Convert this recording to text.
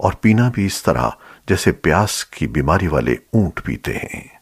और पीना भी इस तरह जैसे प्यास की बीमारी वाले ऊँट पीते हैं।